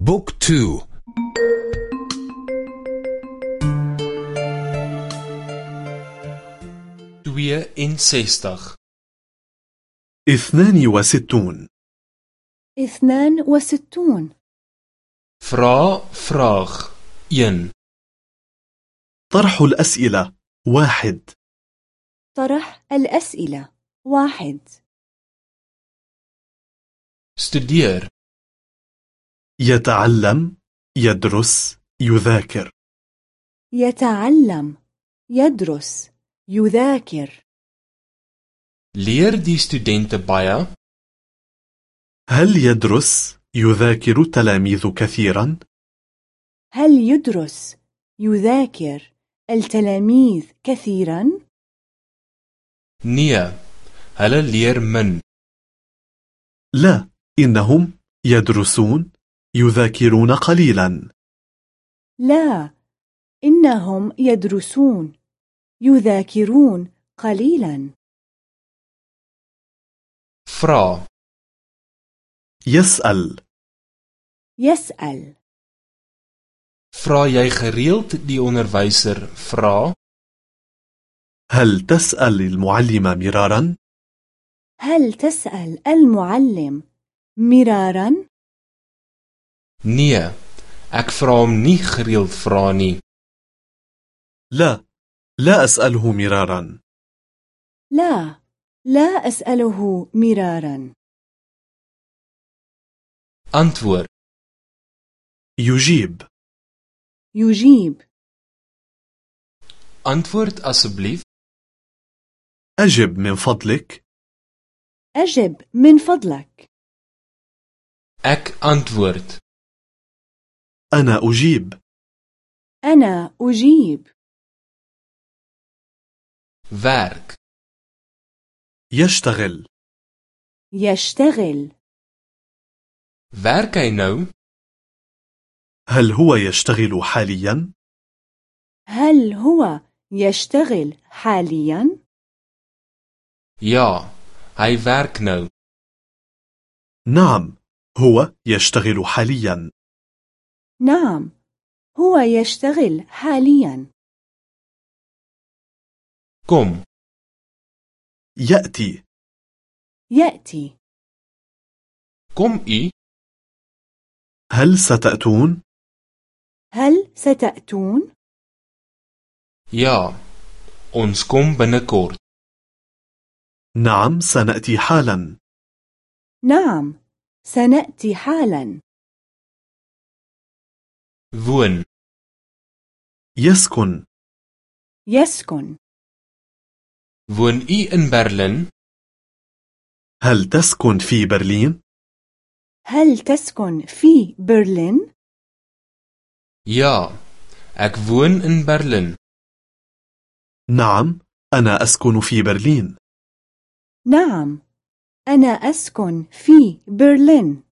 Book two. twee en sestig اثنان وستون. اثنان وستون. vrae vra. een. طرح الأسئلة. واحد. طرح الأسئلة. واحد. studeer. يتعلم يدرس يذاكر يتعلم يدرس يذاكر leer die studente baie هل يدرس يذاكر التلاميذ كثيرا؟ هل يدرس يذاكر التلاميذ كثيرا؟ نيا هل لير من لا إنهم يدرسون يذاكرون قليلا لا إنهم يدرسون يذاكرون قليلا فرا يسأل يسأل Vra jy gereeld die onderwyser vra? هل تسأل المعلم مرارا؟ هل تسأل المعلم مرارا؟ Nee, ek vra hom nie لا لا أسأله مرارا. لا لا أسأله مرارا. أنتور يجيب. يجيب. أنتور أسبليف أجب من فضلك. أجب من فضلك. أك أنتور أنا أجيب أنا أجيب Werk. يشتغل يشتغل Werk hy nou? هل هو يشتغل حاليا؟ هل هو يشتغل حاليا؟ Ja, hy werk nou. نعم هو يشتغل حاليا نعم هو يشتغل حاليا Kom, يأتي يأتي kom u. هل ستأتون؟ هل ستأتون؟ Ja, ons kom binnekort. نعم سنأتي حالا نعم سنأتي حالا Woon. يسكن يسكن Woon u in Berlin? هل تسكن في برلين؟ هل تسكن في برلين؟ Ja, ek woon in Berlin. نعم أنا أسكن في برلين نعم أنا أسكن في برلين